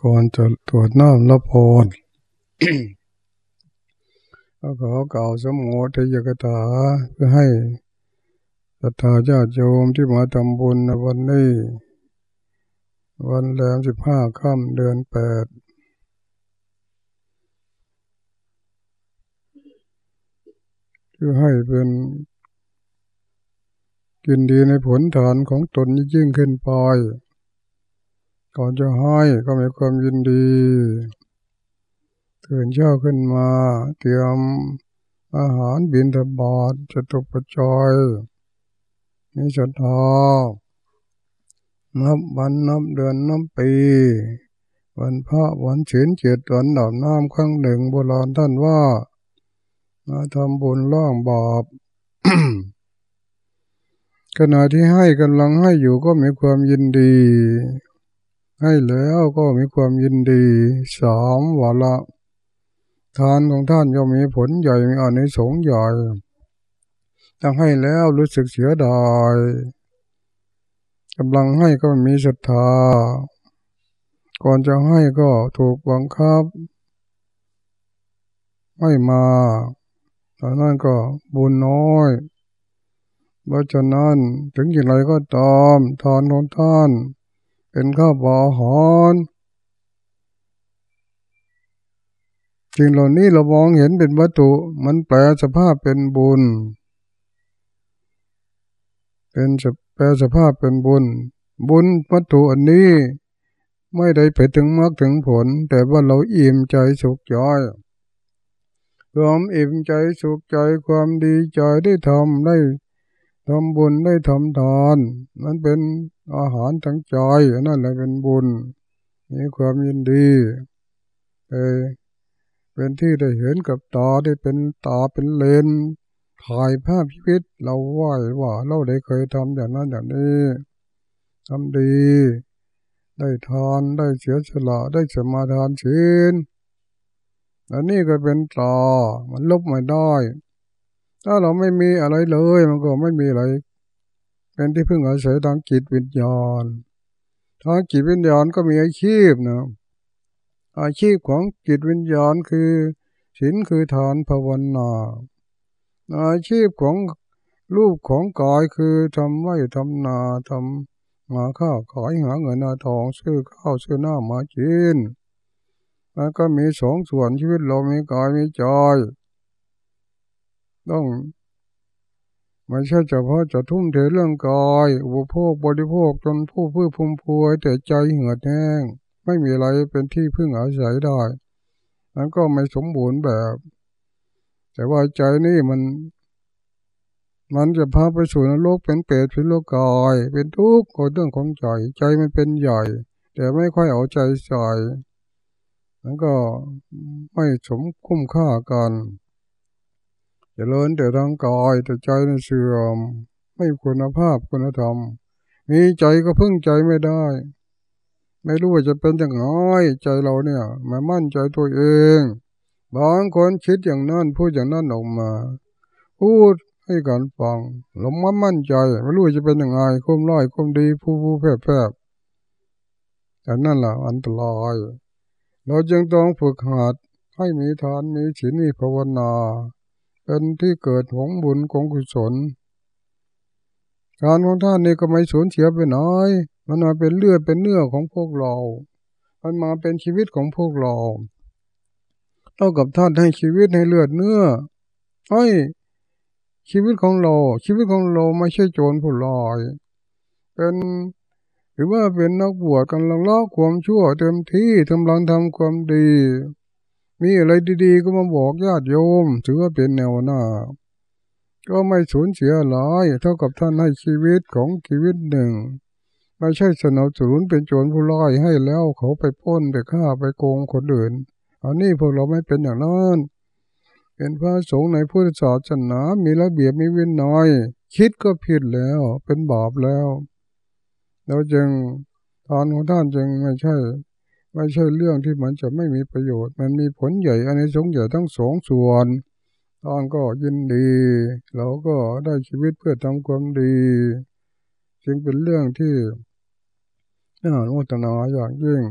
ก่อนจะตรวจน้ำละพรก็ขอกล่าวสมโภชยกถาเพื่อให้ศรัทธาญาติโยมที่มาทำบุญในวันนี้ วันแรมสิบห้าค่ำเดือนแปดเพื่อให้เป็นกินดีในผลฐานของตนยิ่งขึ้นไป ก่อนจะให้ก็มีความยินดีตื่นเช้าขึ้นมาเตรียมอาหารบินทบาทจะตกประจอยมีศรัทธานับวันนับเดือนนับปี วันพระวันเฉียนเจียดวันดอกน้ำครั้งหนึ่งโบราณท่านว่า มาทำบุญล่องบาปขณะที่ให้กำลังให้อยู่ก็มีความยินดี ให้แล้วก็มีความยินดีสามวาละทานของท่านย่อมมีผลใหญ่มีอานิสงส์ใหญ่ตั้งให้แล้วรู้สึกเสียดายกำลังให้ก็มีศรัทธา ก่อนจะให้ก็ถูกบังคับ ไม่มาตอนนั้นก็บุญน้อย เพราะฉะนั้นถึงอย่างไรก็ตามทานของท่าน เป็นข้าวปลาหอนสิ่งเหล่านี้เรามองเห็นเป็นวัตถุ มันแปลสภาพเป็นบุญ เป็นแปลสภาพเป็นบุญ บุญวัตถุอันนี้ ไม่ได้ไปถึงมรรคถึงผล แต่ว่าเราอิ่มใจสุขใจความอิ่มใจสุขใจความดีใจได้ทำได้ทำบุญได้ทำทานนั้นเป็น อาหารทั้งใจนั่นแหละเป็นบุญ มีความยินดีเอเป็นที่ได้เห็นกับตาได้เป็นตาเป็นเลนถ่ายภาพชีวิตเราไหวว่าเราได้เคยทำอย่างนั้นอย่างนี้ทำดี ได้ทานได้เสียสละได้สมาทานศีลอันนี้ก็เป็นตามันลบไม่ได้ ถ้าเราไม่มีอะไรเลย มันก็ไม่มีอะไร เป็นที่พึ่งอาศัยทางจิตวิญญาณทางจิตวิญญาณก็มีอาชีพนะอาชีพของจิตวิญญาณคือศีลคือทานภาวนาอาชีพของรูปของกายคือทำไร่ทำนาทำมาข้าวขายหาเงินนาทองซื้อข้าวซื้อหน้ามากินแล้วก็มีสองส่วนชีวิตเรามีกายมีใจต้อง ไม่ใช่เฉพาะจะทุ่มเทเรื่องกายอุปโภคบริโภคจนผู้พื้พุ่มพวยแต่ใจเหือดแห้ง ไม่มีอะไรเป็นที่พึ่งอาศัยได้นั้นก็ไม่สมบูรณ์แบบ แต่ว่าใจนี่มัน มันจะพาไปสู่นรกเป็นเปรตเป็นโลกกาย เป็นทุกข์ก็เรื่องของใจ ใจมันเป็นใหญ่ แต่ไม่ค่อยเอาใจใส่นั้นก็ไม่สมคุ้มค่ากัน จเจริญแต่ทางกายแต่ใจในเสื่อม ไม่คุณภาพคุณธรรม มีใจก็พึ่งใจไม่ได้ ไม่รู้ว่าจะเป็นอยังไงใจเราเนี่ยมามั่นใจตัวเองบางคนคิดอย่างนั้นพูดอย่างนั้นออกมา พูดให้กันฟังหลงมั่นมั่นใจไม่รู้จะเป็นยังไงคุ้มร้อยคุ้มดีผู้ผู้แพร่แพร่แต่นั่นแหละอันตรายเราจึงต้องฝึกหัดให้มีทานมีศีลมีภาวนา เป็นที่เกิดของบุญของกุศลการของท่านนี่ก็ไม่สูญเสียไปน้อย มันมาเป็นเลือดเป็นเนื้อของพวกเรา มันมาเป็นชีวิตของพวกเรา เท่ากับท่านให้ชีวิตให้เลือดเนื้อให้ชีวิตของเรา ชีวิตของเราไม่ใช่โจรผู้ลอย เป็นหรือว่าเป็นนักบวชกำลังละความชั่วเต็มที่กำลังทำความดี มีอะไรดีๆ ก็มาบอกญาติโยม ถือว่าเป็นแนวหน้า ก็ไม่สูญเสียหลายเท่ากับท่านให้ชีวิตของชีวิตหนึ่ง ไม่ใช่สนับสนุนเป็นโจรผู้ร้ายให้แล้วเขาไปพ้นไปฆ่าไปโกงคนอื่น อันนี้พวกเราไม่เป็นอย่างนั้นเป็นพระสงฆ์ในพุทธศาสนา มีระเบียบมีวินัยคิดก็ผิดแล้วเป็นบาปแล้วเราจึงทานของท่านจึงไม่ใช่ ไม่ใช่เรื่องที่มันจะไม่มีประโยชน์ มันมีผลใหญ่อันนี้สงใหญ่ทั้งสองส่วนตอนก็ยินดี เราก็ได้ชีวิตเพื่อทำความดี จึงเป็นเรื่องที่น่าโมทนาอย่างยิ่ง